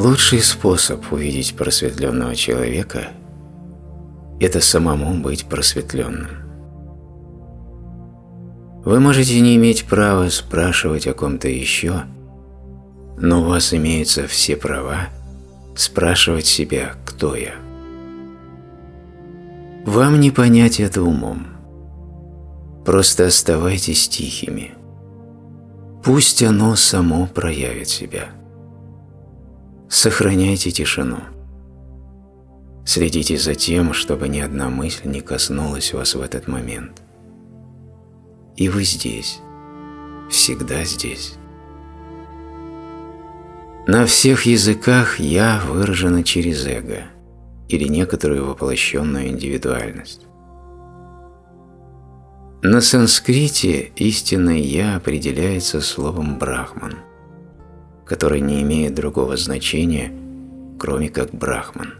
Лучший способ увидеть просветленного человека – это самому быть просветленным. Вы можете не иметь права спрашивать о ком-то еще, но у вас имеются все права спрашивать себя, кто я. Вам не понять это умом. Просто оставайтесь тихими. Пусть оно само проявит себя. Сохраняйте тишину. Следите за тем, чтобы ни одна мысль не коснулась вас в этот момент. И вы здесь, всегда здесь. На всех языках «я» выражено через эго или некоторую воплощенную индивидуальность. На санскрите истинное «я» определяется словом «брахман», которое не имеет другого значения, кроме как «брахман».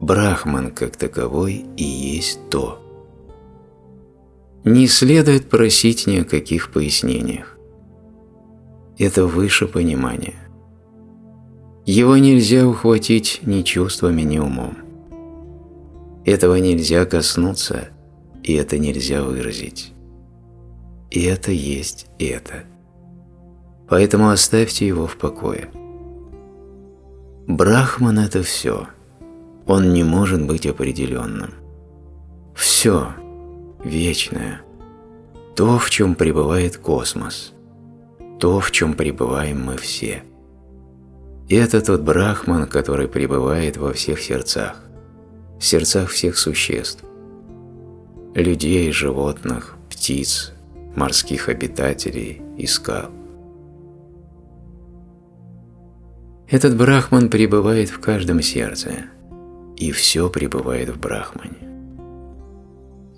Брахман как таковой и есть то. Не следует просить ни о каких пояснениях. Это выше понимания. Его нельзя ухватить ни чувствами, ни умом. Этого нельзя коснуться, и это нельзя выразить. И это есть это. Поэтому оставьте его в покое. Брахман – это все. Он не может быть определенным. Все вечное. То, в чем пребывает космос. То, в чем пребываем мы все – это тот брахман, который пребывает во всех сердцах, в сердцах всех существ, людей, животных, птиц, морских обитателей и скал. Этот брахман пребывает в каждом сердце, и все пребывает в брахмане.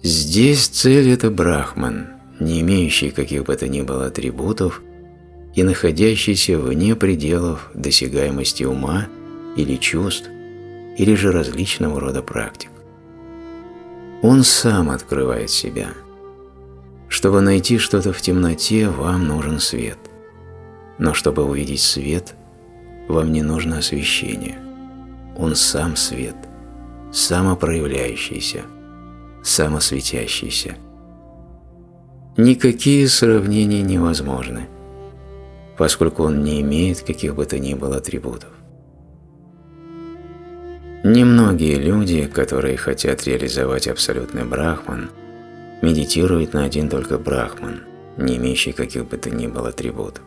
Здесь цель – это брахман, не имеющий каких бы то ни было атрибутов – и находящийся вне пределов досягаемости ума или чувств, или же различного рода практик. Он сам открывает себя. Чтобы найти что-то в темноте, вам нужен свет. Но чтобы увидеть свет, вам не нужно освещение. Он сам свет, самопроявляющийся, самосветящийся. Никакие сравнения невозможны – поскольку он не имеет каких бы то ни было атрибутов. Немногие люди, которые хотят реализовать абсолютный брахман, медитируют на один только брахман, не имеющий каких бы то ни было атрибутов.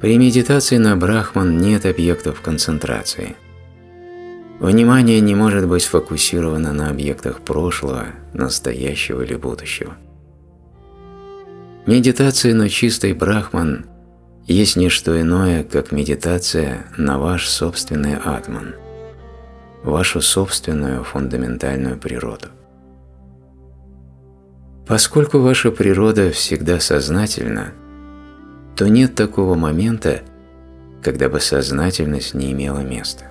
При медитации на брахман нет объектов концентрации. Внимание не может быть сфокусировано на объектах прошлого, настоящего или будущего. Медитация на чистый брахман есть не что иное, как медитация на ваш собственный атман, вашу собственную фундаментальную природу. Поскольку ваша природа всегда сознательна, то нет такого момента, когда бы сознательность не имела места.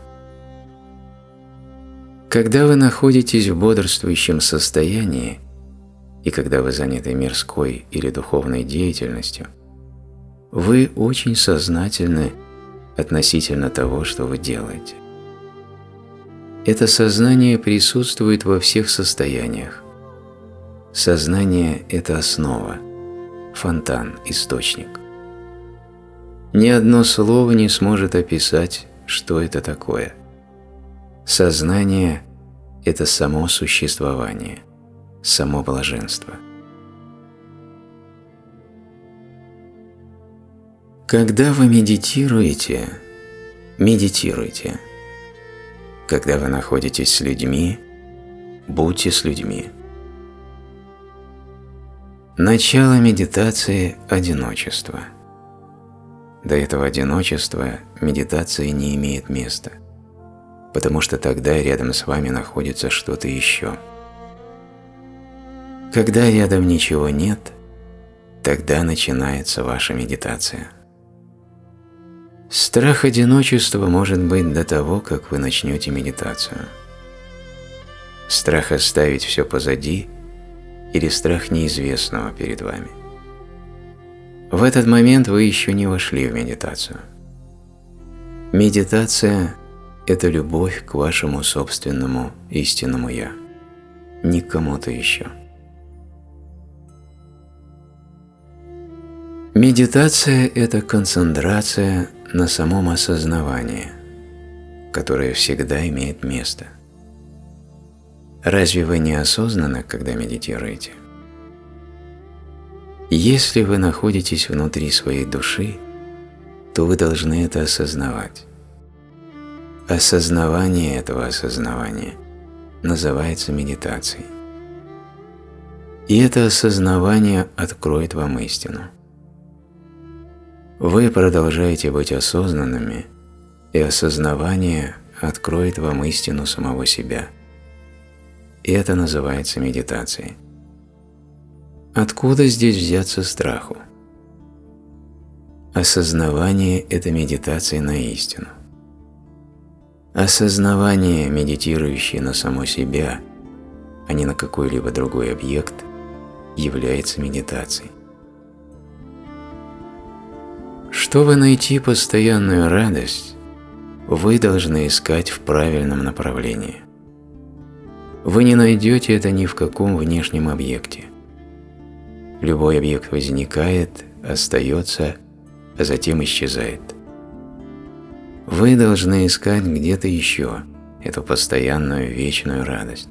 Когда вы находитесь в бодрствующем состоянии, и когда вы заняты мирской или духовной деятельностью, вы очень сознательны относительно того, что вы делаете. Это сознание присутствует во всех состояниях. Сознание – это основа, фонтан, источник. Ни одно слово не сможет описать, что это такое. Сознание – это само существование само блаженство. Когда вы медитируете, медитируйте. Когда вы находитесь с людьми, будьте с людьми. Начало медитации – одиночество. До этого одиночества медитация не имеет места, потому что тогда рядом с вами находится что-то еще – когда рядом ничего нет, тогда начинается ваша медитация. Страх одиночества может быть до того, как вы начнете медитацию. Страх оставить все позади или страх неизвестного перед вами. В этот момент вы еще не вошли в медитацию. Медитация – это любовь к вашему собственному истинному «Я», не кому-то еще. Медитация – это концентрация на самом осознавании, которое всегда имеет место. Разве вы не осознаны, когда медитируете? Если вы находитесь внутри своей души, то вы должны это осознавать. Осознавание этого осознавания называется медитацией. И это осознавание откроет вам истину. Вы продолжаете быть осознанными, и осознавание откроет вам истину самого себя. И это называется медитацией. Откуда здесь взяться страху? Осознавание – это медитация на истину. Осознавание, медитирующее на само себя, а не на какой-либо другой объект, является медитацией. Чтобы найти постоянную радость, вы должны искать в правильном направлении. Вы не найдете это ни в каком внешнем объекте. Любой объект возникает, остается, а затем исчезает. Вы должны искать где-то еще эту постоянную вечную радость.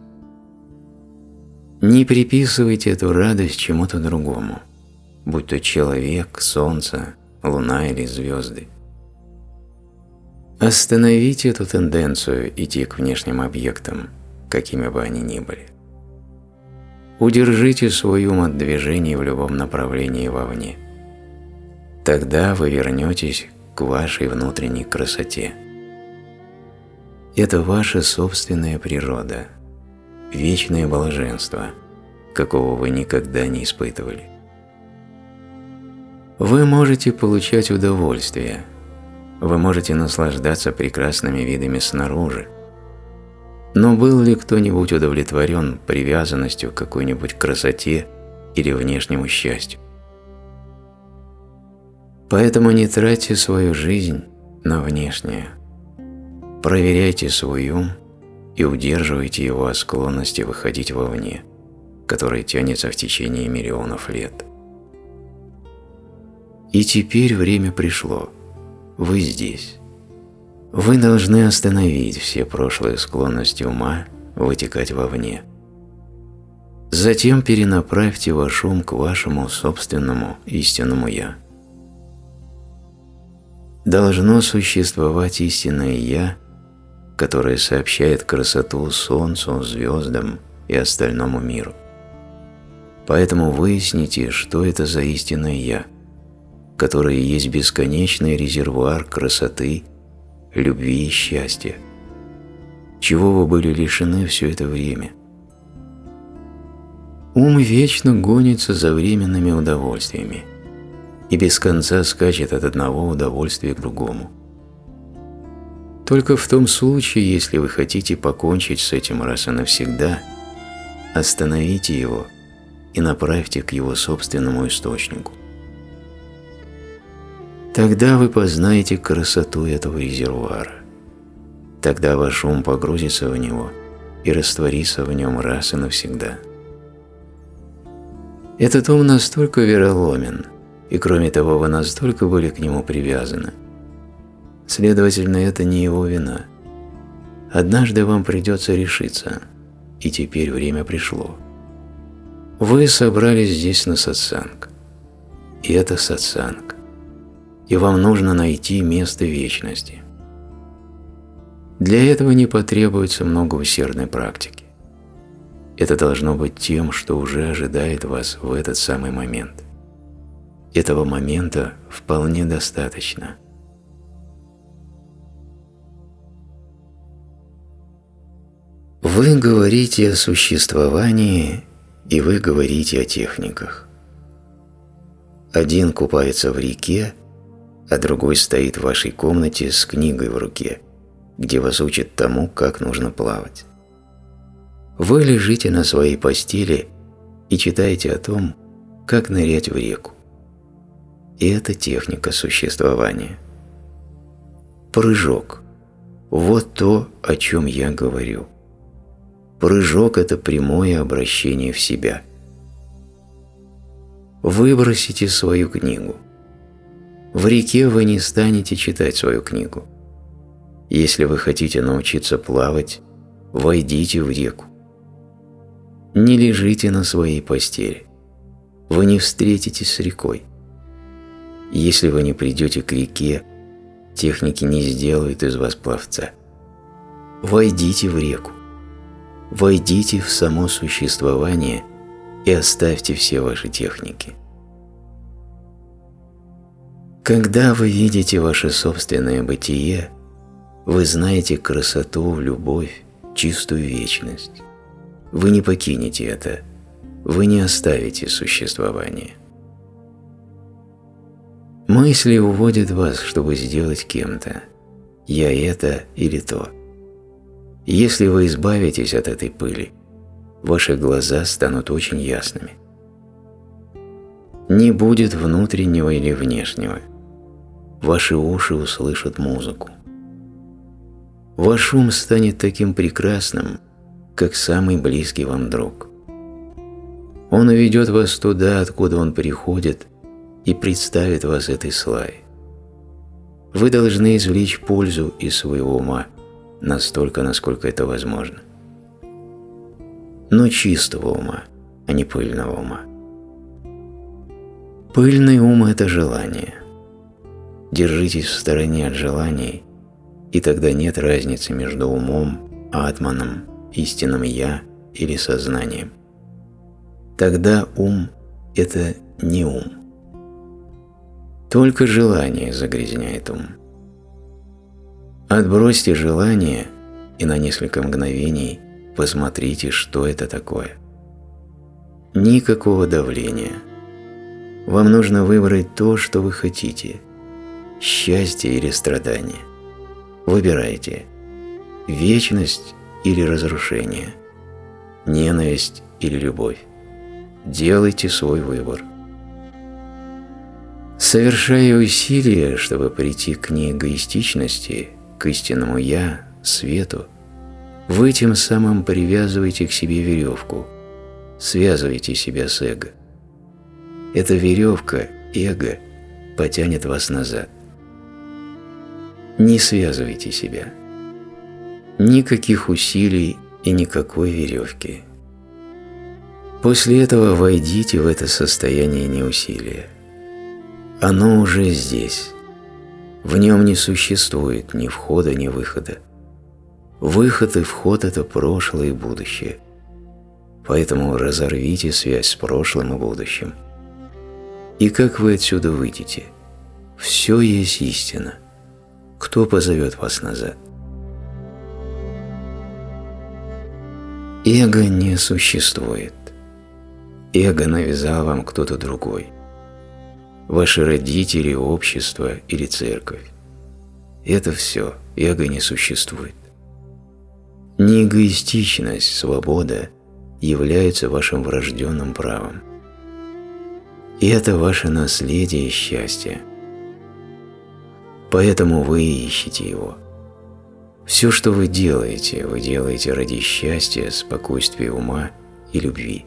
Не приписывайте эту радость чему-то другому, будь то человек, солнце, луна или звезды. Остановите эту тенденцию идти к внешним объектам, какими бы они ни были. Удержите свой ум от движений в любом направлении вовне. Тогда вы вернетесь к вашей внутренней красоте. Это ваша собственная природа, вечное блаженство, какого вы никогда не испытывали. Вы можете получать удовольствие, вы можете наслаждаться прекрасными видами снаружи, но был ли кто-нибудь удовлетворен привязанностью к какой-нибудь красоте или внешнему счастью? Поэтому не тратьте свою жизнь на внешнее. Проверяйте свой ум и удерживайте его от склонности выходить вовне, которая тянется в течение миллионов лет. И теперь время пришло. Вы здесь. Вы должны остановить все прошлые склонности ума вытекать вовне. Затем перенаправьте ваш ум к вашему собственному истинному «Я». Должно существовать истинное «Я», которое сообщает красоту солнцу, звездам и остальному миру. Поэтому выясните, что это за истинное «Я», которые есть бесконечный резервуар красоты, любви и счастья. Чего вы были лишены все это время? Ум вечно гонится за временными удовольствиями и без конца скачет от одного удовольствия к другому. Только в том случае, если вы хотите покончить с этим раз и навсегда, остановите его и направьте к его собственному источнику – Тогда вы познаете красоту этого резервуара. Тогда ваш ум погрузится в него и растворится в нем раз и навсегда. Этот ум настолько вероломен, и кроме того вы настолько были к нему привязаны. Следовательно, это не его вина. Однажды вам придется решиться, и теперь время пришло. Вы собрались здесь на сатсанг, и это сатсанг и вам нужно найти место вечности. Для этого не потребуется много усердной практики. Это должно быть тем, что уже ожидает вас в этот самый момент. Этого момента вполне достаточно. Вы говорите о существовании, и вы говорите о техниках. Один купается в реке, а другой стоит в вашей комнате с книгой в руке, где вас учат тому, как нужно плавать. Вы лежите на своей постели и читаете о том, как нырять в реку. И это техника существования. Прыжок. Вот то, о чем я говорю. Прыжок – это прямое обращение в себя. Выбросите свою книгу. В реке вы не станете читать свою книгу. Если вы хотите научиться плавать, войдите в реку. Не лежите на своей постели. Вы не встретитесь с рекой. Если вы не придете к реке, техники не сделают из вас пловца. Войдите в реку. Войдите в само существование и оставьте все ваши техники. Когда вы видите ваше собственное бытие, вы знаете красоту, любовь, чистую вечность. Вы не покинете это, вы не оставите существование. Мысли уводят вас, чтобы сделать кем-то. Я это или то. Если вы избавитесь от этой пыли, ваши глаза станут очень ясными. Не будет внутреннего или внешнего. Ваши уши услышат музыку. Ваш ум станет таким прекрасным, как самый близкий вам друг. Он уведет вас туда, откуда он приходит, и представит вас этой славе. Вы должны извлечь пользу из своего ума настолько, насколько это возможно. Но чистого ума, а не пыльного ума. Пыльный ум – это желание. Держитесь в стороне от желаний, и тогда нет разницы между умом, атманом, истинным «я» или сознанием. Тогда ум – это не ум. Только желание загрязняет ум. Отбросьте желание и на несколько мгновений посмотрите, что это такое. Никакого давления. Вам нужно выбрать то, что вы хотите – счастье или страдание. Выбирайте – вечность или разрушение, ненависть или любовь. Делайте свой выбор. Совершая усилия, чтобы прийти к неэгоистичности, к истинному «я», свету, вы тем самым привязываете к себе веревку, связываете себя с эго. Эта веревка, эго, потянет вас назад. Не связывайте себя. Никаких усилий и никакой веревки. После этого войдите в это состояние неусилия. Оно уже здесь. В нем не существует ни входа, ни выхода. Выход и вход – это прошлое и будущее. Поэтому разорвите связь с прошлым и будущим. И как вы отсюда выйдете? Все есть истина. Кто позовет вас назад? Эго не существует. Эго навязал вам кто-то другой ваши родители, общество или церковь. Это все, эго не существует. Не эгоистичность, свобода являются вашим врожденным правом. И это ваше наследие счастья. Поэтому вы ищете его. Все, что вы делаете, вы делаете ради счастья, спокойствия ума и любви.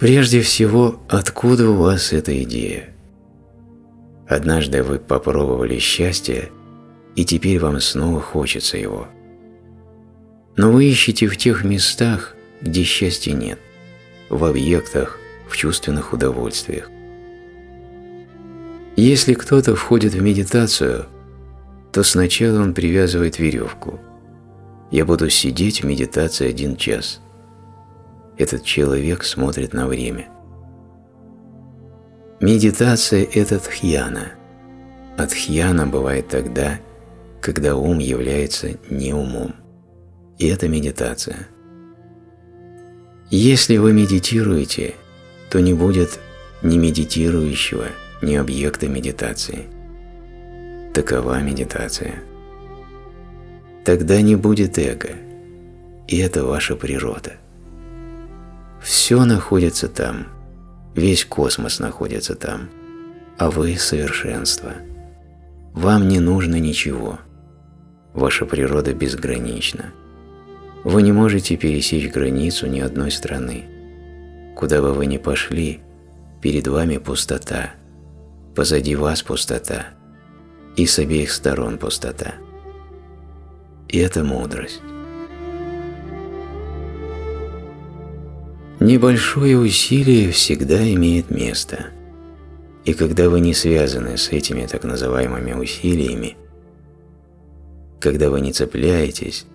Прежде всего, откуда у вас эта идея? Однажды вы попробовали счастье, и теперь вам снова хочется его. Но вы ищете в тех местах, где счастья нет, в объектах, в чувственных удовольствиях. Если кто-то входит в медитацию, то сначала он привязывает веревку. Я буду сидеть в медитации один час – этот человек смотрит на время. Медитация – это тхьяна. А тхьяна бывает тогда, когда ум является не умом. И это медитация. Если вы медитируете, то не будет ни медитирующего, ни объекта медитации. Такова медитация. Тогда не будет эго, и это ваша природа. Все находится там, весь космос находится там. а вы – совершенство. Вам не нужно ничего. Ваша природа безгранична. Вы не можете пересечь границу ни одной страны. Куда бы вы ни пошли, перед вами пустота, позади вас пустота, и с обеих сторон пустота. И это мудрость. Небольшое усилие всегда имеет место. И когда вы не связаны с этими так называемыми усилиями, когда вы не цепляетесь,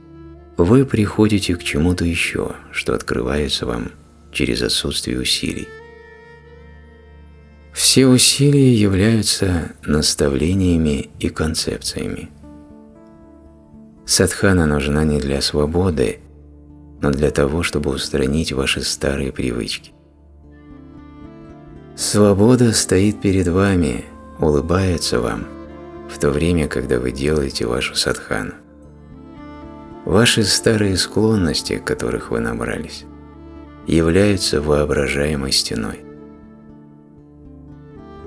вы приходите к чему-то еще, что открывается вам через отсутствие усилий. Все усилия являются наставлениями и концепциями. Садхана нужна не для свободы, но для того, чтобы устранить ваши старые привычки. Свобода стоит перед вами, улыбается вам, в то время, когда вы делаете вашу садхану. Ваши старые склонности, которых вы набрались, являются воображаемой стеной.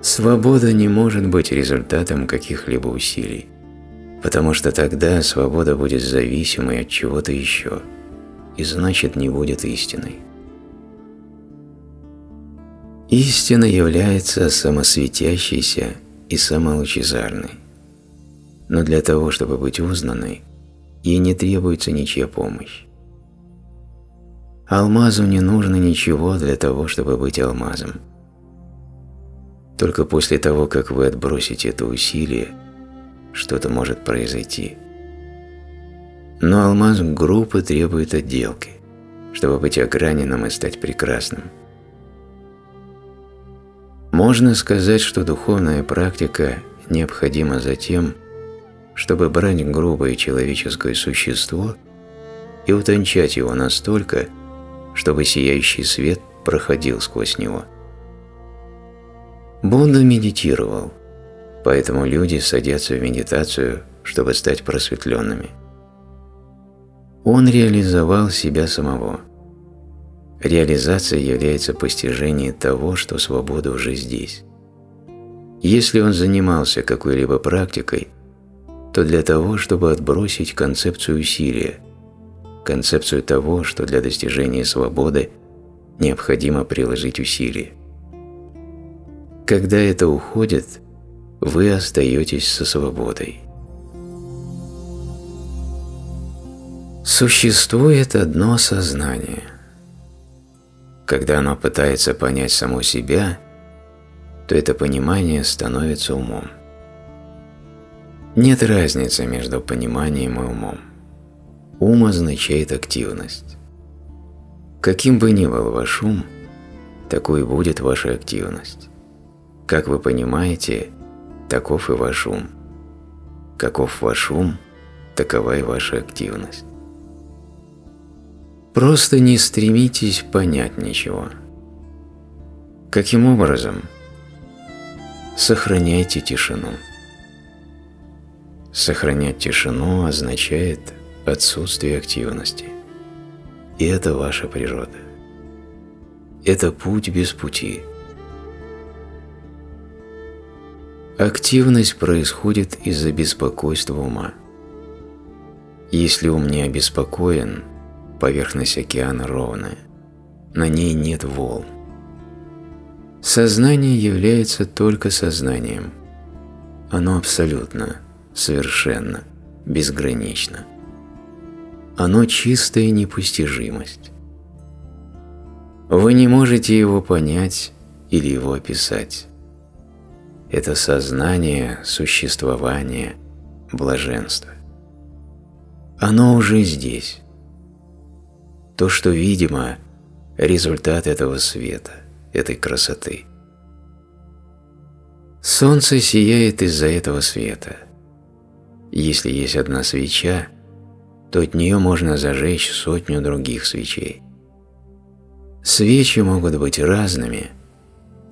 Свобода не может быть результатом каких-либо усилий, потому что тогда свобода будет зависимой от чего-то еще – и значит не будет истиной. Истина является самосветящейся и самолучезарной. Но для того, чтобы быть узнанной, ей не требуется ничья помощь. Алмазу не нужно ничего для того, чтобы быть алмазом. Только после того, как вы отбросите это усилие, что-то может произойти – но алмаз группы требует отделки, чтобы быть ограненным и стать прекрасным. Можно сказать, что духовная практика необходима за тем, чтобы брать грубое человеческое существо и утончать его настолько, чтобы сияющий свет проходил сквозь него. Будда медитировал, поэтому люди садятся в медитацию, чтобы стать просветленными. Он реализовал себя самого. Реализация является постижением того, что свобода уже здесь. Если он занимался какой-либо практикой, то для того, чтобы отбросить концепцию усилия, концепцию того, что для достижения свободы необходимо приложить усилия. Когда это уходит, вы остаетесь со свободой. Существует одно сознание. Когда оно пытается понять само себя, то это понимание становится умом. Нет разницы между пониманием и умом. Ум означает активность. Каким бы ни был ваш ум, такой будет ваша активность. Как вы понимаете, таков и ваш ум. Каков ваш ум, такова и ваша активность. Просто не стремитесь понять ничего. Каким образом? Сохраняйте тишину. Сохранять тишину означает отсутствие активности. И это ваша природа. Это путь без пути. Активность происходит из-за беспокойства ума. Если ум не обеспокоен, Поверхность океана ровная. На ней нет волн. Сознание является только сознанием. Оно абсолютно, совершенно, безгранично. Оно чистая непостижимость. Вы не можете его понять или его описать. Это сознание, существование, блаженство. Оно уже здесь. То, что видимо, результат этого света, этой красоты. Солнце сияет из-за этого света. Если есть одна свеча, то от нее можно зажечь сотню других свечей. Свечи могут быть разными,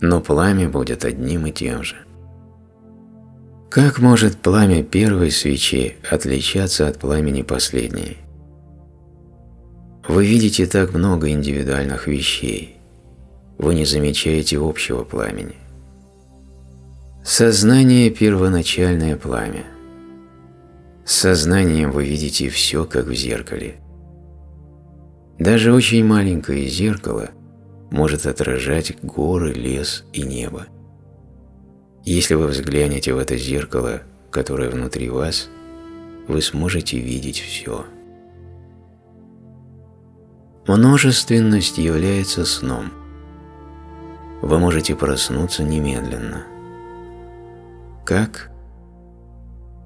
но пламя будет одним и тем же. Как может пламя первой свечи отличаться от пламени последней? Вы видите так много индивидуальных вещей. Вы не замечаете общего пламени. Сознание – первоначальное пламя. Сознанием вы видите все, как в зеркале. Даже очень маленькое зеркало может отражать горы, лес и небо. Если вы взглянете в это зеркало, которое внутри вас, вы сможете видеть все. Множественность является сном. Вы можете проснуться немедленно. Как?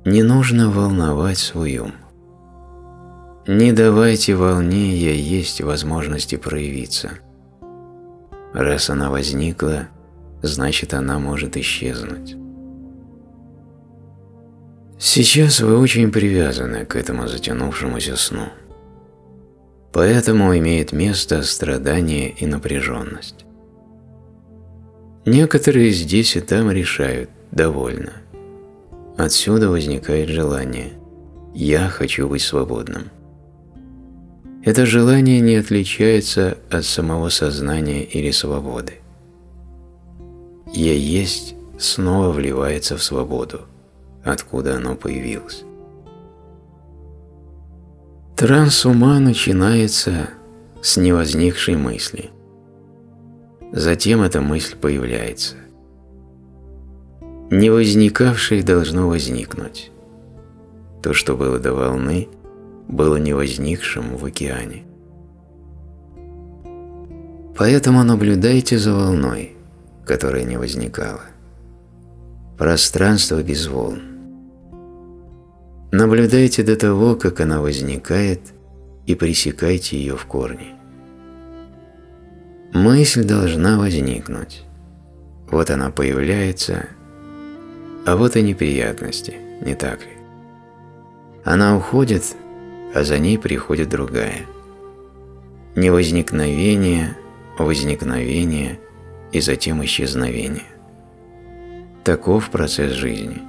Не нужно волновать свой ум. Не давайте волне я есть возможности проявиться. Раз она возникла, значит она может исчезнуть. Сейчас вы очень привязаны к этому затянувшемуся сну. Поэтому имеет место страдание и напряженность. Некоторые здесь и там решают «довольно». Отсюда возникает желание «я хочу быть свободным». Это желание не отличается от самого сознания или свободы. «Я есть» снова вливается в свободу, откуда оно появилось. Транс ума начинается с невозникшей мысли. Затем эта мысль появляется. Не возникавшее должно возникнуть. То, что было до волны – было не возникшим в океане. Поэтому наблюдайте за волной, которая не возникала. Пространство без волн. Наблюдайте до того, как она возникает, и пресекайте ее в корне. Мысль должна возникнуть. Вот она появляется, а вот и неприятности, не так ли? Она уходит, а за ней приходит другая. Не возникновение, возникновение и затем исчезновение. Таков процесс жизни.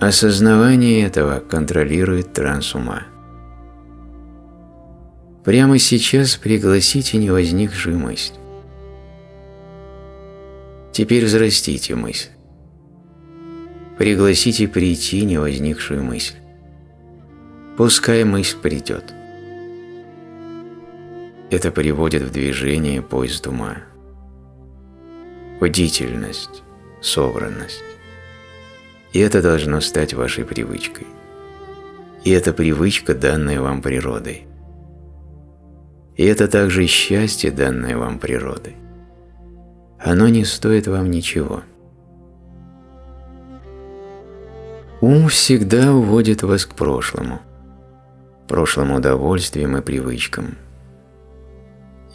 Осознавание этого контролирует транс ума. Прямо сейчас пригласите невозникшую мысль. Теперь взрастите мысль. Пригласите прийти невозникшую мысль. Пускай мысль придет. Это приводит в движение поезд ума. Бдительность, собранность. И это должно стать вашей привычкой. И это привычка, данная вам природой. И это также счастье, данное вам природой. Оно не стоит вам ничего. Ум всегда уводит вас к прошлому – прошлым удовольствиям и привычкам.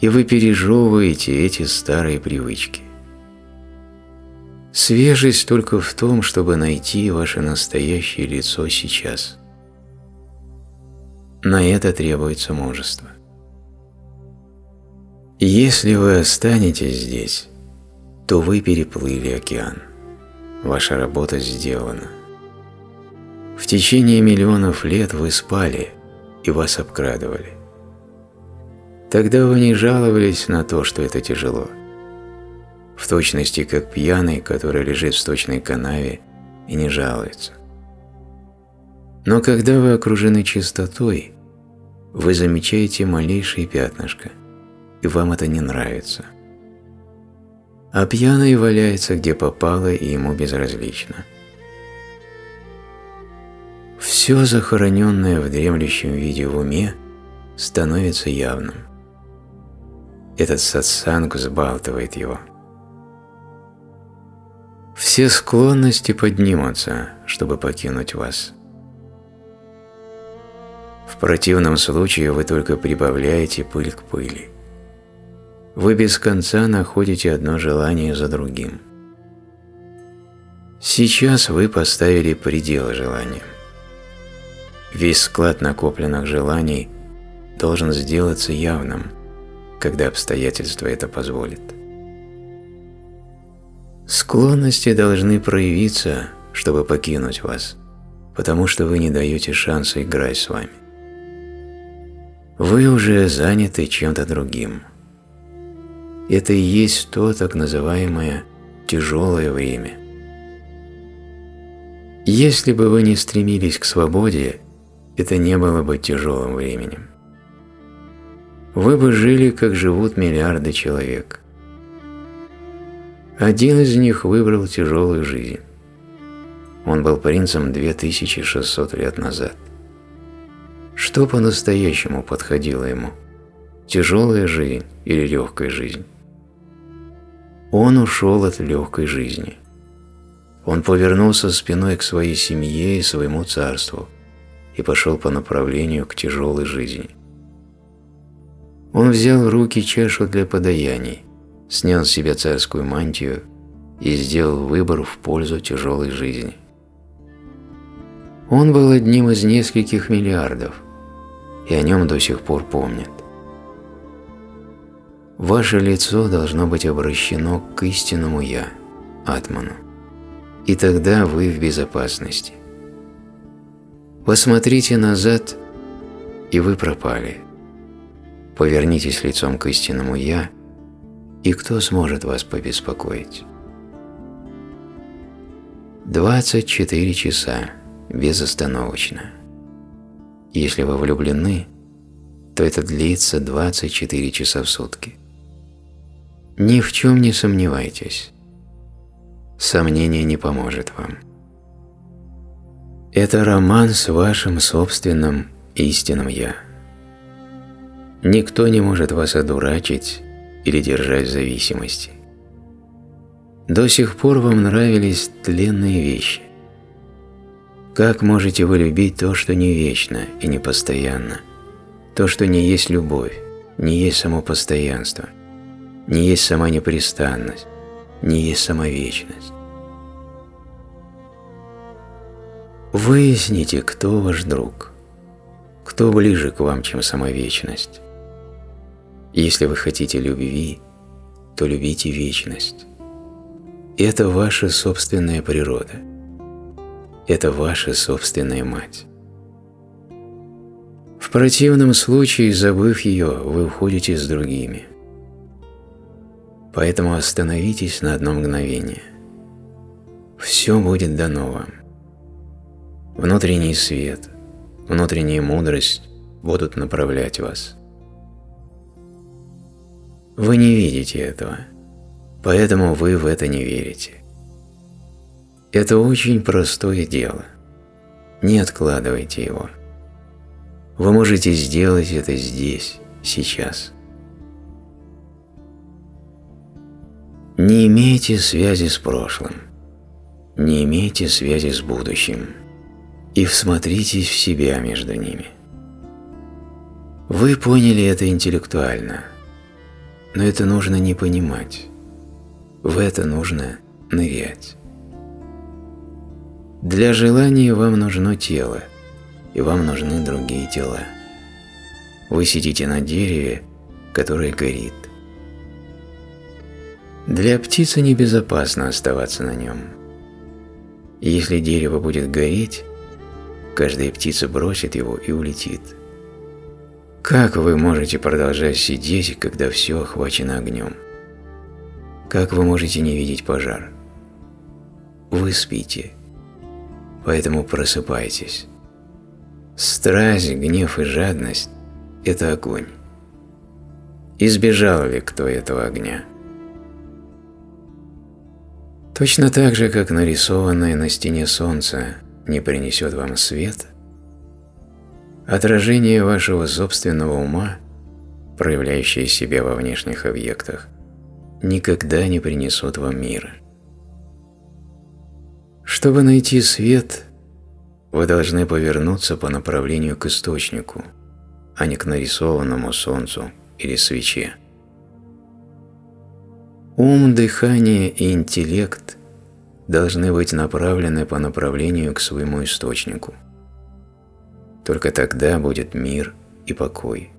И вы пережевываете эти старые привычки. Свежесть только в том, чтобы найти ваше настоящее лицо сейчас. На это требуется мужество. Если вы останетесь здесь, то вы переплыли океан. Ваша работа сделана. В течение миллионов лет вы спали – и вас обкрадывали. Тогда вы не жаловались на то, что это тяжело. В точности, как пьяный, который лежит в сточной канаве и не жалуется. Но когда вы окружены чистотой, вы замечаете малейшие пятнышко, и вам это не нравится. А пьяный валяется где попало, и ему безразлично – все захороненное в дремлющем виде в уме становится явным. Этот сатсанг взбалтывает его. Все склонности поднимутся, чтобы покинуть вас. В противном случае вы только прибавляете пыль к пыли. Вы без конца находите одно желание за другим. Сейчас вы поставили предел желаниям. Весь склад накопленных желаний должен сделаться явным, когда обстоятельства это позволят. Склонности должны проявиться, чтобы покинуть вас, потому что вы не даете шанса играть с вами. Вы уже заняты чем-то другим. Это и есть то так называемое тяжелое время – Если бы вы не стремились к свободе, это не было бы тяжелым временем. Вы бы жили, как живут миллиарды человек. Один из них выбрал тяжелую жизнь. Он был принцем 2600 лет назад. Что по-настоящему подходило ему? Тяжелая жизнь или легкая жизнь? Он ушел от легкой жизни. Он повернулся спиной к своей семье и своему царству и пошел по направлению к тяжелой жизни. Он взял в руки чашу для подаяний, снял с себя царскую мантию и сделал выбор в пользу тяжелой жизни. Он был одним из нескольких миллиардов, и о нем до сих пор помнят. Ваше лицо должно быть обращено к истинному Я, Атману, и тогда вы в безопасности. Посмотрите назад, и вы пропали. Повернитесь лицом к истинному Я, и кто сможет вас побеспокоить? 24 часа безостановочно. Если вы влюблены, то это длится 24 часа в сутки. Ни в чем не сомневайтесь. Сомнение не поможет вам. Это роман с вашим собственным истинным «Я». Никто не может вас одурачить или держать в зависимости. До сих пор вам нравились тленные вещи. Как можете вы любить то, что не вечно и не постоянно, то, что не есть любовь, не есть само постоянство, не есть сама непрестанность, не есть сама вечность? Выясните, кто ваш друг, кто ближе к вам, чем сама вечность. Если вы хотите любви, то любите вечность. Это ваша собственная природа – это ваша собственная мать. В противном случае, забыв ее, вы уходите с другими. Поэтому остановитесь на одно мгновение. Все будет дано вам. Внутренний свет, внутренняя мудрость будут направлять вас. Вы не видите этого, поэтому вы в это не верите. Это очень простое дело. Не откладывайте его. Вы можете сделать это здесь, сейчас. Не имейте связи с прошлым. Не имейте связи с будущим. И всмотритесь в себя между ними. Вы поняли это интеллектуально, но это нужно не понимать. В это нужно нырять. Для желания вам нужно тело, и вам нужны другие тела. Вы сидите на дереве, которое горит. Для птицы небезопасно оставаться на нем. Если дерево будет гореть, каждая птица бросит его и улетит. Как вы можете продолжать сидеть, когда все охвачено огнем? Как вы можете не видеть пожар? Вы спите поэтому просыпайтесь. Страсть, гнев и жадность – это огонь. Избежал ли кто этого огня? Точно так же, как нарисованное на стене солнце не принесет вам свет, отражение вашего собственного ума, проявляющее себя во внешних объектах, никогда не принесут вам мира. Чтобы найти свет, вы должны повернуться по направлению к источнику, а не к нарисованному солнцу или свече. Ум, дыхание и интеллект должны быть направлены по направлению к своему источнику. Только тогда будет мир и покой.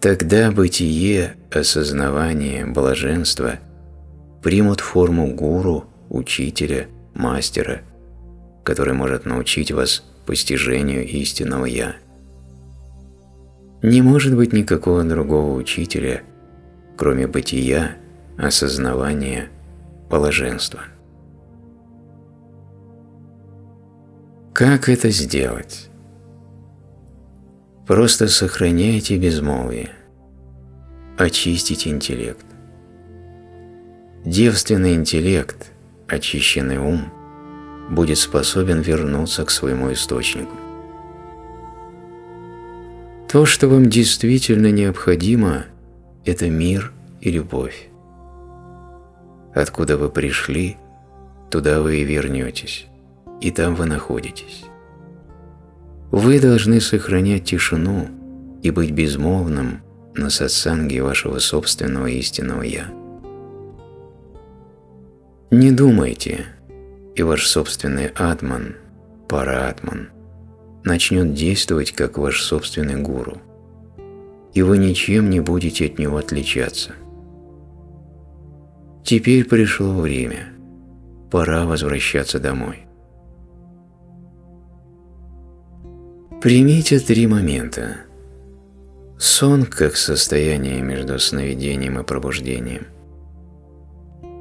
Тогда бытие, осознавание, блаженство примут форму гуру – учителя, мастера, который может научить вас постижению истинного «Я». Не может быть никакого другого учителя, кроме бытия, осознавания, положенства. Как это сделать? Просто сохраняйте безмолвие. Очистите интеллект. Девственный интеллект, очищенный ум, будет способен вернуться к своему источнику. То, что вам действительно необходимо, это мир и любовь. Откуда вы пришли, туда вы и вернетесь, и там вы находитесь. Вы должны сохранять тишину и быть безмолвным на сатсанге вашего собственного истинного «Я». Не думайте, и ваш собственный атман, паратман, начнет действовать как ваш собственный гуру, и вы ничем не будете от него отличаться. Теперь пришло время, пора возвращаться домой. Примите три момента. Сон как состояние между сновидением и пробуждением.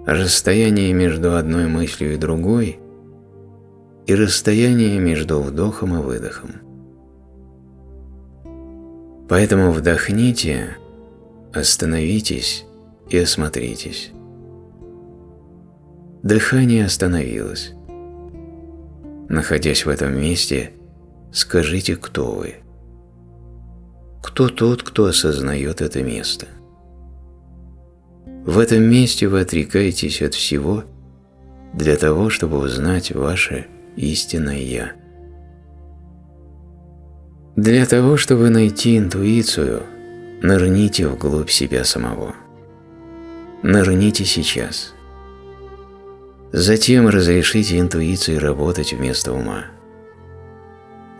Расстояние между одной мыслью и другой и расстояние между вдохом и выдохом. Поэтому вдохните, остановитесь и осмотритесь. Дыхание остановилось. Находясь в этом месте, скажите, кто вы. Кто тот, кто осознает это место? В этом месте вы отрекаетесь от всего для того, чтобы узнать ваше истинное «Я». Для того, чтобы найти интуицию, нырните вглубь себя самого. Нырните сейчас. Затем разрешите интуиции работать вместо ума.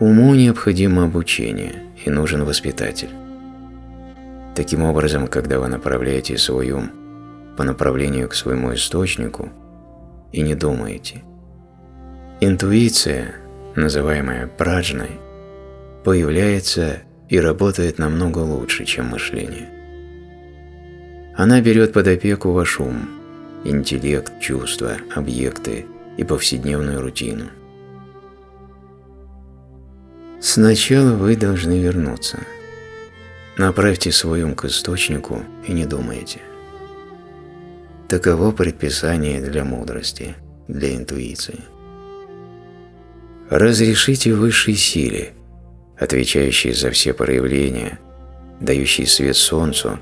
Уму необходимо обучение и нужен воспитатель. Таким образом, когда вы направляете свой ум по направлению к своему источнику и не думаете – Интуиция, называемая праджной, появляется и работает намного лучше, чем мышление. Она берет под опеку ваш ум, интеллект, чувства, объекты и повседневную рутину. Сначала вы должны вернуться. Направьте свой ум к источнику и не думайте. Таково предписание для мудрости, для интуиции. Разрешите высшей силе, отвечающей за все проявления, дающей свет солнцу,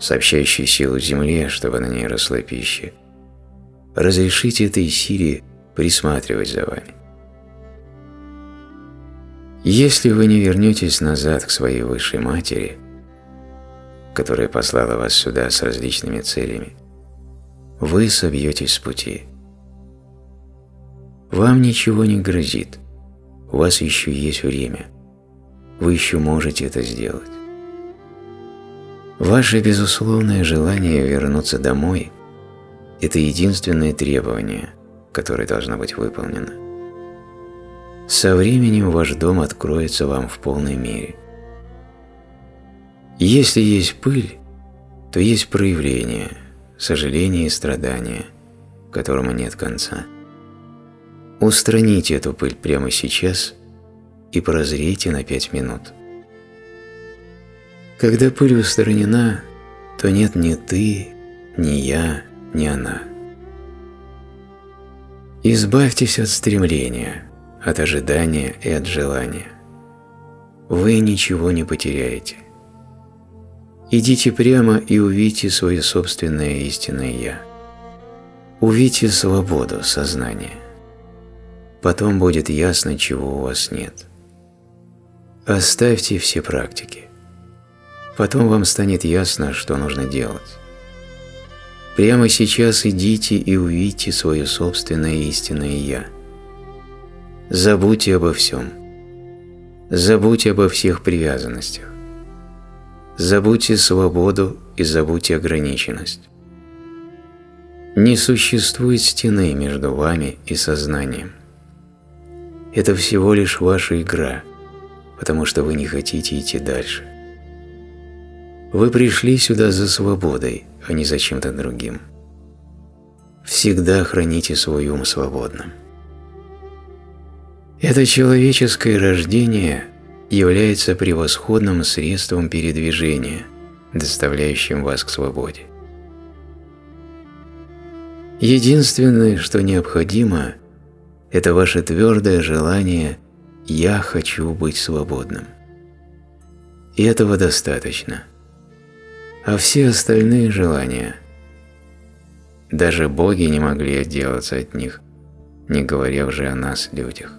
сообщающей силу земле, чтобы на ней росла пища. Разрешите этой силе присматривать за вами. Если вы не вернетесь назад к своей высшей матери, которая послала вас сюда с различными целями, вы собьетесь с пути. Вам ничего не грозит – у вас еще есть время. Вы еще можете это сделать. Ваше безусловное желание вернуться домой – это единственное требование, которое должно быть выполнено. Со временем ваш дом откроется вам в полной мере. Если есть пыль, то есть проявление, сожаление и страдания, которому нет конца. Устраните эту пыль прямо сейчас и прозрейте на пять минут. Когда пыль устранена, то нет ни ты, ни я, ни она. Избавьтесь от стремления, от ожидания и от желания. Вы ничего не потеряете. Идите прямо и увидите свое собственное истинное «Я». Увидите свободу сознания. Потом будет ясно, чего у вас нет. Оставьте все практики. Потом вам станет ясно, что нужно делать. Прямо сейчас идите и увидите свое собственное истинное «Я». Забудьте обо всем. Забудьте обо всех привязанностях. Забудьте свободу и забудьте ограниченность. Не существует стены между вами и сознанием. Это всего лишь ваша игра, потому что вы не хотите идти дальше. Вы пришли сюда за свободой, а не за чем-то другим. Всегда храните свой ум свободным. Это человеческое рождение является превосходным средством передвижения, доставляющим вас к свободе. Единственное, что необходимо, это ваше твердое желание «я хочу быть свободным». И этого достаточно. А все остальные желания, даже боги не могли отделаться от них, не говоря уже о нас, людях.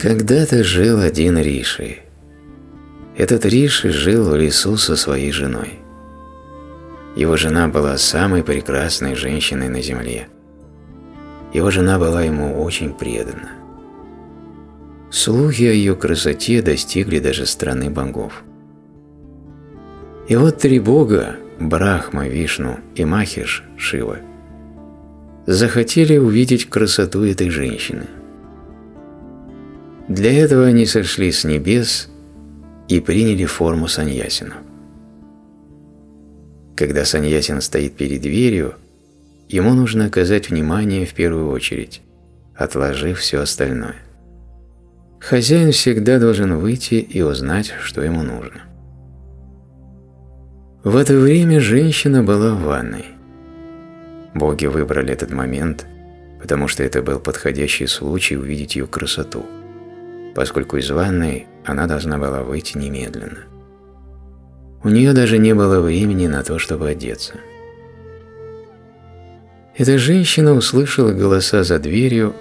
Когда-то жил один Риши. Этот Риши жил в лесу со своей женой. Его жена была самой прекрасной женщиной на земле. Его жена была ему очень предана. Слухи о ее красоте достигли даже страны богов. И вот три бога – Брахма, Вишну и Махиш, Шива – захотели увидеть красоту этой женщины – для этого они сошли с небес и приняли форму саньясинов. Когда саньясин стоит перед дверью, ему нужно оказать внимание в первую очередь, отложив все остальное. Хозяин всегда должен выйти и узнать, что ему нужно. В это время женщина была в ванной. Боги выбрали этот момент, потому что это был подходящий случай увидеть ее красоту – поскольку из ванной она должна была выйти немедленно. У нее даже не было времени на то, чтобы одеться. Эта женщина услышала голоса за дверью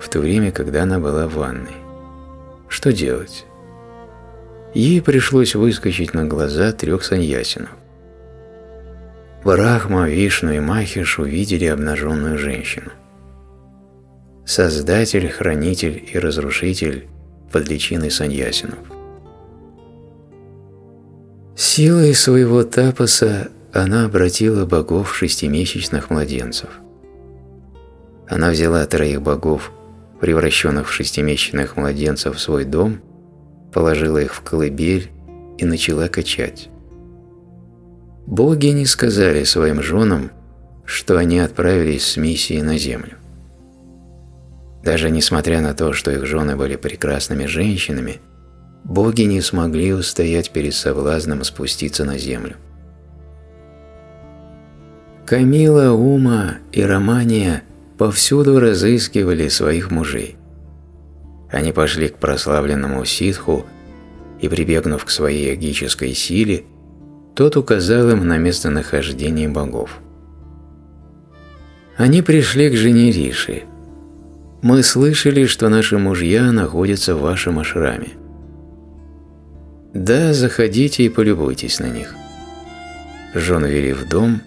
в то время, когда она была в ванной. Что делать? Ей пришлось выскочить на глаза трех саньясинов. Брахма, Вишну и Махиш увидели обнаженную женщину. Создатель, хранитель и разрушитель под личиной саньясинов. Силой своего тапаса она обратила богов шестимесячных младенцев. Она взяла троих богов, превращенных в шестимесячных младенцев, в свой дом, положила их в колыбель и начала качать. Боги не сказали своим женам, что они отправились с миссией на землю. Даже несмотря на то, что их жены были прекрасными женщинами, боги не смогли устоять перед соблазном спуститься на землю. Камила, Ума и Романия повсюду разыскивали своих мужей. Они пошли к прославленному ситху и, прибегнув к своей ягической силе, тот указал им на местонахождение богов. Они пришли к жене Риши – мы слышали, что наши мужья находятся в вашем ашраме. Да, заходите и полюбуйтесь на них. Жен вели в дом,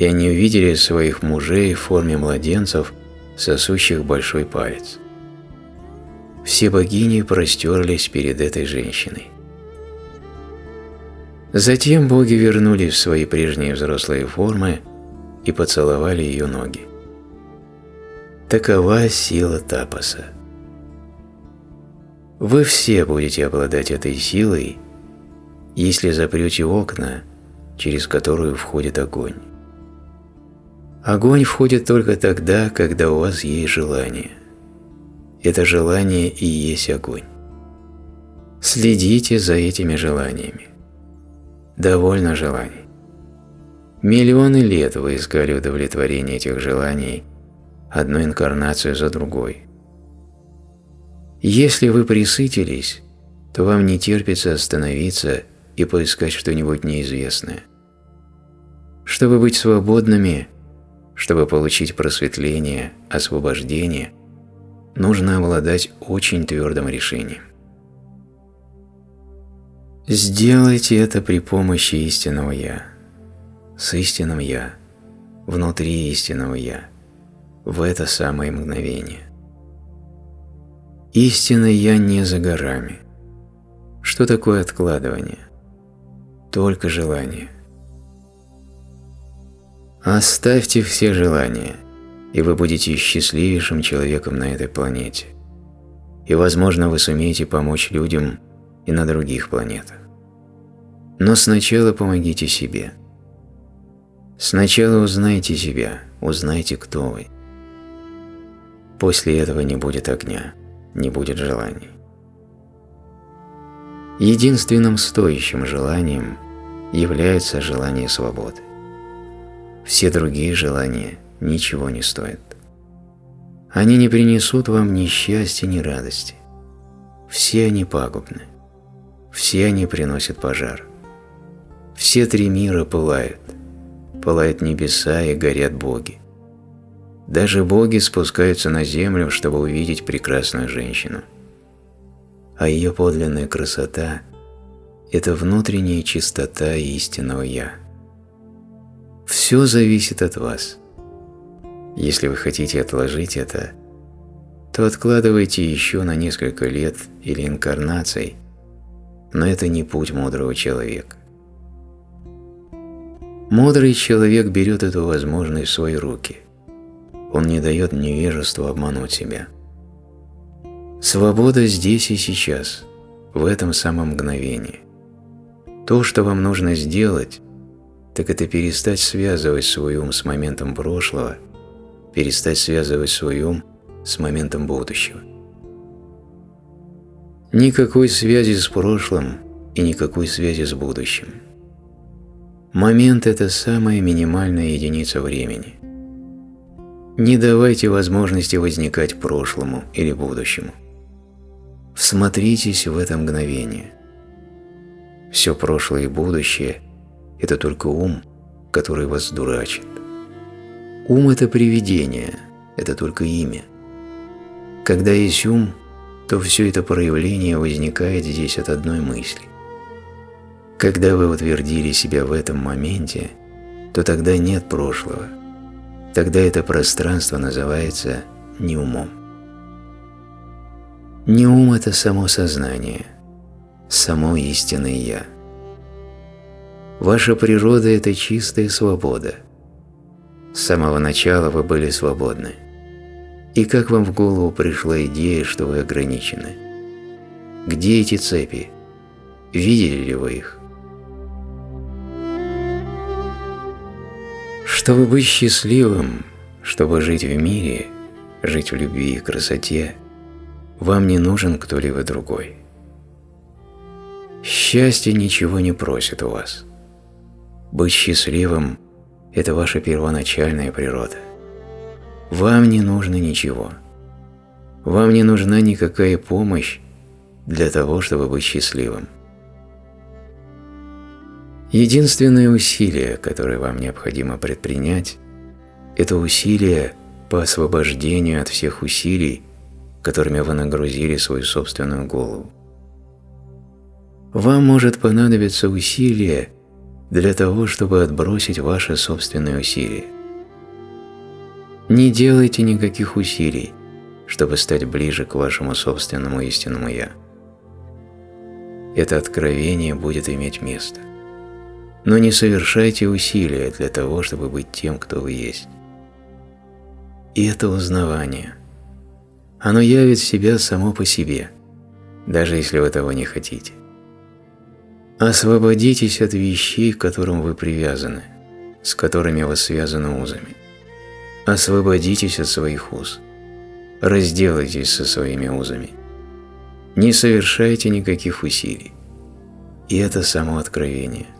и они увидели своих мужей в форме младенцев, сосущих большой палец. Все богини простерлись перед этой женщиной. Затем боги вернулись в свои прежние взрослые формы и поцеловали ее ноги. Такова сила тапаса. Вы все будете обладать этой силой, если запрете окна, через которую входит огонь. Огонь входит только тогда, когда у вас есть желание. Это желание и есть огонь. Следите за этими желаниями. Довольно желаний. Миллионы лет вы искали удовлетворение этих желаний одну инкарнацию за другой. Если вы присытились, то вам не терпится остановиться и поискать что-нибудь неизвестное. Чтобы быть свободными, чтобы получить просветление, освобождение, нужно обладать очень твердым решением. Сделайте это при помощи истинного Я, с истинным Я, внутри истинного Я в это самое мгновение. Истинно я не за горами. Что такое откладывание? Только желание. Оставьте все желания, и вы будете счастливейшим человеком на этой планете. И, возможно, вы сумеете помочь людям и на других планетах. Но сначала помогите себе. Сначала узнайте себя, узнайте, кто вы. После этого не будет огня, не будет желаний. Единственным стоящим желанием является желание свободы. Все другие желания ничего не стоят. Они не принесут вам ни счастья, ни радости. Все они пагубны. Все они приносят пожар. Все три мира пылают. Пылают небеса и горят боги. Даже боги спускаются на землю, чтобы увидеть прекрасную женщину. А ее подлинная красота – это внутренняя чистота истинного «Я». Все зависит от вас. Если вы хотите отложить это, то откладывайте еще на несколько лет или инкарнаций, но это не путь мудрого человека. Мудрый человек берет эту возможность в свои руки. Он не дает невежеству обмануть себя. Свобода здесь и сейчас, в этом самом мгновении. То, что вам нужно сделать, так это перестать связывать свой ум с моментом прошлого, перестать связывать свой ум с моментом будущего. Никакой связи с прошлым и никакой связи с будущим – Момент – это самая минимальная единица времени. Не давайте возможности возникать прошлому или будущему. Всмотритесь в это мгновение. Все прошлое и будущее – это только ум, который вас дурачит. Ум – это привидение, это только имя. Когда есть ум, то все это проявление возникает здесь от одной мысли. Когда вы утвердили себя в этом моменте, то тогда нет прошлого. Тогда это пространство называется неумом. Неум – это само сознание, само истинное «Я». Ваша природа – это чистая свобода. С самого начала вы были свободны. И как вам в голову пришла идея, что вы ограничены? Где эти цепи? Видели ли вы их? Чтобы быть счастливым, чтобы жить в мире, жить в любви и красоте, вам не нужен кто-либо другой. Счастье ничего не просит у вас. Быть счастливым – это ваша первоначальная природа. Вам не нужно ничего. Вам не нужна никакая помощь для того, чтобы быть счастливым. Единственное усилие, которое вам необходимо предпринять, это усилие по освобождению от всех усилий, которыми вы нагрузили свою собственную голову. Вам может понадобиться усилие для того, чтобы отбросить ваши собственные усилия. Не делайте никаких усилий, чтобы стать ближе к вашему собственному истинному «Я». Это откровение будет иметь место но не совершайте усилия для того, чтобы быть тем, кто вы есть. И это узнавание. Оно явит себя само по себе, даже если вы того не хотите. Освободитесь от вещей, к которым вы привязаны, с которыми вас связаны узами. Освободитесь от своих уз. Разделайтесь со своими узами. Не совершайте никаких усилий. И это само откровение –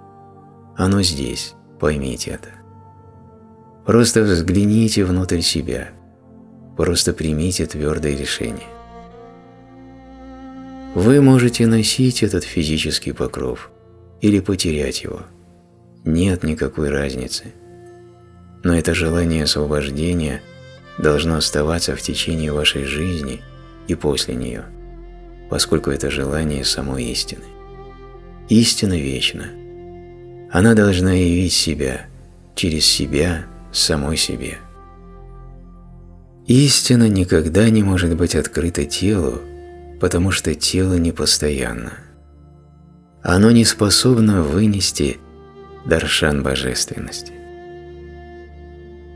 оно здесь, поймите это. Просто взгляните внутрь себя. Просто примите твердое решение. Вы можете носить этот физический покров или потерять его. Нет никакой разницы. Но это желание освобождения должно оставаться в течение вашей жизни и после нее, поскольку это желание самой истины. Истина вечна. Она должна явить себя, через себя, самой себе. Истина никогда не может быть открыта телу, потому что тело непостоянно. Оно не способно вынести даршан божественности.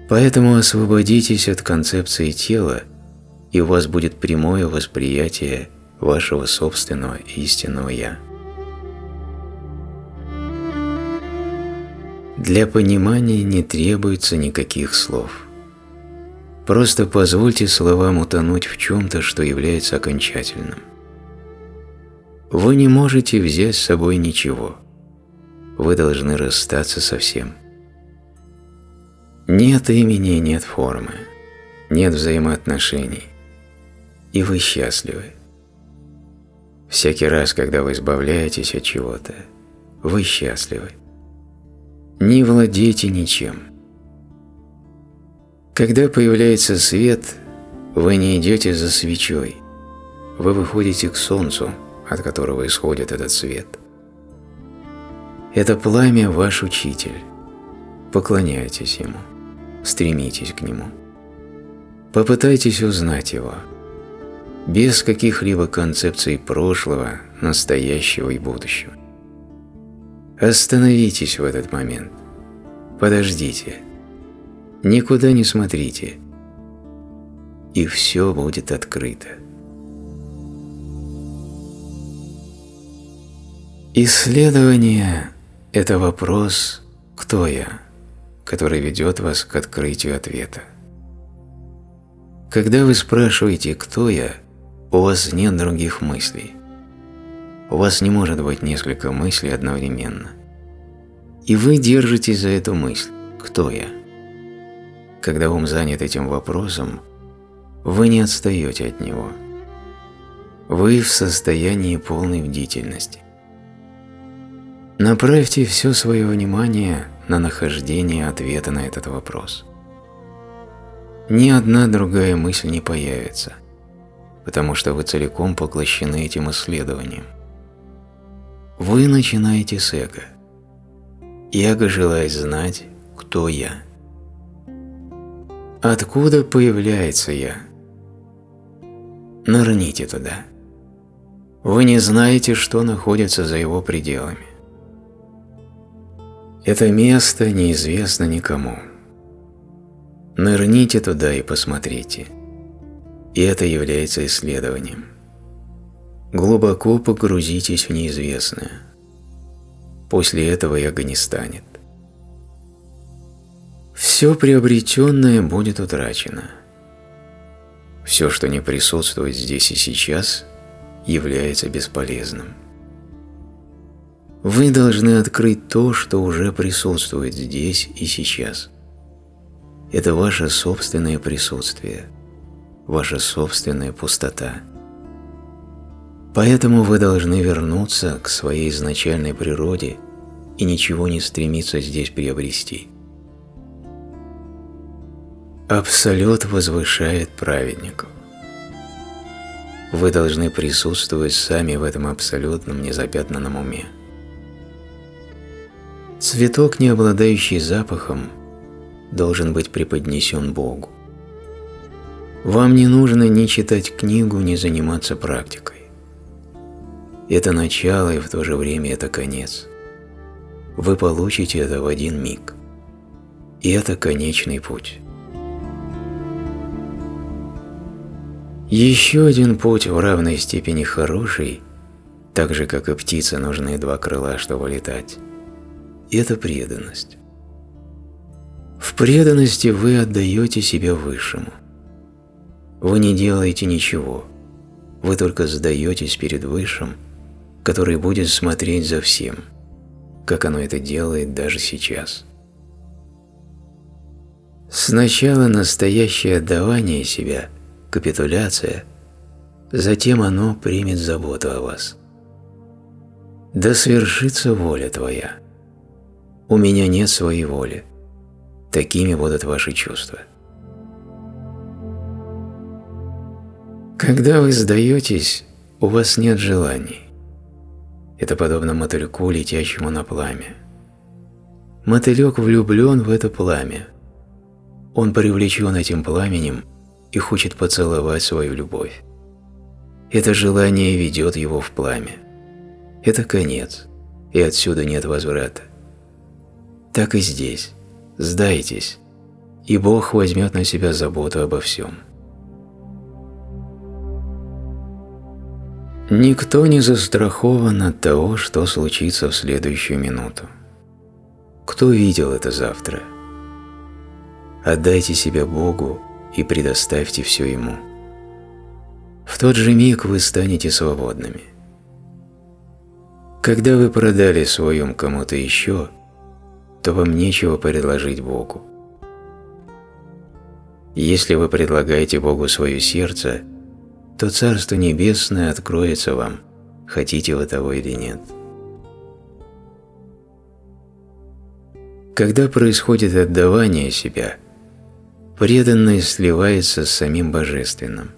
Поэтому освободитесь от концепции тела, и у вас будет прямое восприятие вашего собственного истинного «Я». Для понимания не требуется никаких слов. Просто позвольте словам утонуть в чем-то, что является окончательным. Вы не можете взять с собой ничего. Вы должны расстаться со всем. Нет имени, нет формы, нет взаимоотношений. И вы счастливы. Всякий раз, когда вы избавляетесь от чего-то, вы счастливы. Не владейте ничем. Когда появляется свет, вы не идете за свечой, вы выходите к солнцу, от которого исходит этот свет. Это пламя ваш учитель. Поклоняйтесь ему, стремитесь к нему. Попытайтесь узнать его, без каких-либо концепций прошлого, настоящего и будущего. Остановитесь в этот момент. Подождите. Никуда не смотрите, и все будет открыто. Исследование – это вопрос «Кто я?», который ведет вас к открытию ответа. Когда вы спрашиваете «Кто я?», у вас нет других мыслей. У вас не может быть несколько мыслей одновременно. И вы держитесь за эту мысль «Кто я?». Когда ум занят этим вопросом, вы не отстаете от него. Вы в состоянии полной бдительности. Направьте все свое внимание на нахождение ответа на этот вопрос. Ни одна другая мысль не появится, потому что вы целиком поглощены этим исследованием. Вы начинаете с эго. Эго желает знать, кто я. Откуда появляется я? Нырните туда. Вы не знаете, что находится за его пределами. Это место неизвестно никому. Нырните туда и посмотрите. И это является исследованием. Глубоко погрузитесь в неизвестное. После этого эго не станет все приобретенное будет утрачено. Все, что не присутствует здесь и сейчас, является бесполезным. Вы должны открыть то, что уже присутствует здесь и сейчас. Это ваше собственное присутствие, ваша собственная пустота. Поэтому вы должны вернуться к своей изначальной природе и ничего не стремиться здесь приобрести. Абсолют возвышает праведников. Вы должны присутствовать сами в этом абсолютном незапятнанном уме. Цветок, не обладающий запахом, должен быть преподнесен Богу. Вам не нужно ни читать книгу, ни заниматься практикой. Это начало и в то же время это конец. Вы получите это в один миг. И это конечный путь. Еще один путь в равной степени хороший, так же как и птице нужны два крыла, чтобы летать, это преданность. В преданности вы отдаете себя Высшему. Вы не делаете ничего, вы только сдаетесь перед Высшим, который будет смотреть за всем, как оно это делает даже сейчас. Сначала настоящее отдавание себя – капитуляция, затем оно примет заботу о вас. Да свершится воля твоя. У меня нет своей воли. Такими будут ваши чувства. Когда вы сдаетесь, у вас нет желаний. Это подобно мотыльку, летящему на пламя. Мотылек влюблен в это пламя. Он привлечен этим пламенем и хочет поцеловать свою любовь. Это желание ведет его в пламя. Это конец, и отсюда нет возврата. Так и здесь. Сдайтесь, и Бог возьмет на себя заботу обо всем. Никто не застрахован от того, что случится в следующую минуту. Кто видел это завтра? Отдайте себя Богу и предоставьте все Ему. В тот же миг вы станете свободными. Когда вы продали свой ум кому-то еще, то вам нечего предложить Богу. Если вы предлагаете Богу свое сердце, то Царство Небесное откроется вам, хотите вы того или нет. Когда происходит отдавание себя, преданное сливается с самим Божественным,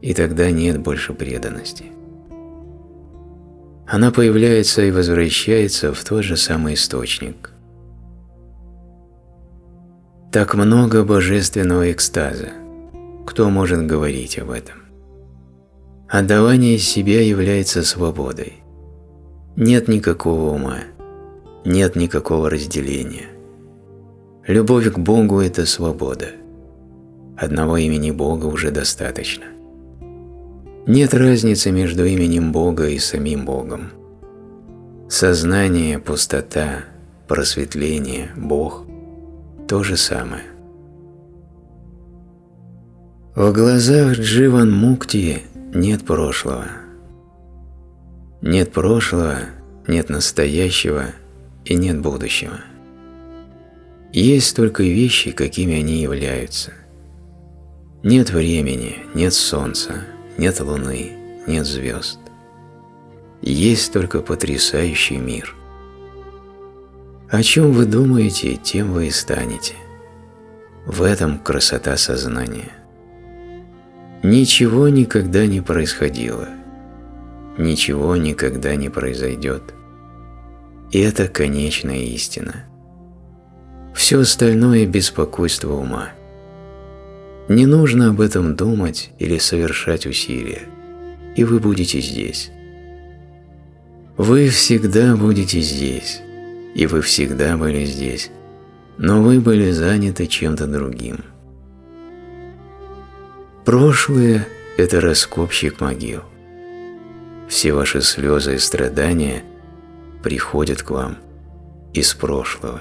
и тогда нет больше преданности. Она появляется и возвращается в тот же самый источник. Так много божественного экстаза. Кто может говорить об этом? Отдавание себя является свободой. Нет никакого ума, нет никакого разделения. Любовь к Богу – это свобода. Одного имени Бога уже достаточно. Нет разницы между именем Бога и самим Богом. Сознание, пустота, просветление, Бог – то же самое. В глазах Дживан Мукти нет прошлого. Нет прошлого, нет настоящего – и нет будущего. Есть только вещи, какими они являются. Нет времени, нет солнца, нет луны, нет звезд. Есть только потрясающий мир. О чем вы думаете, тем вы и станете. В этом красота сознания. Ничего никогда не происходило. Ничего никогда не произойдет. Это конечная истина. Все остальное – беспокойство ума. Не нужно об этом думать или совершать усилия, и вы будете здесь. Вы всегда будете здесь, и вы всегда были здесь, но вы были заняты чем-то другим. Прошлое – это раскопщик могил. Все ваши слезы и страдания приходят к вам из прошлого.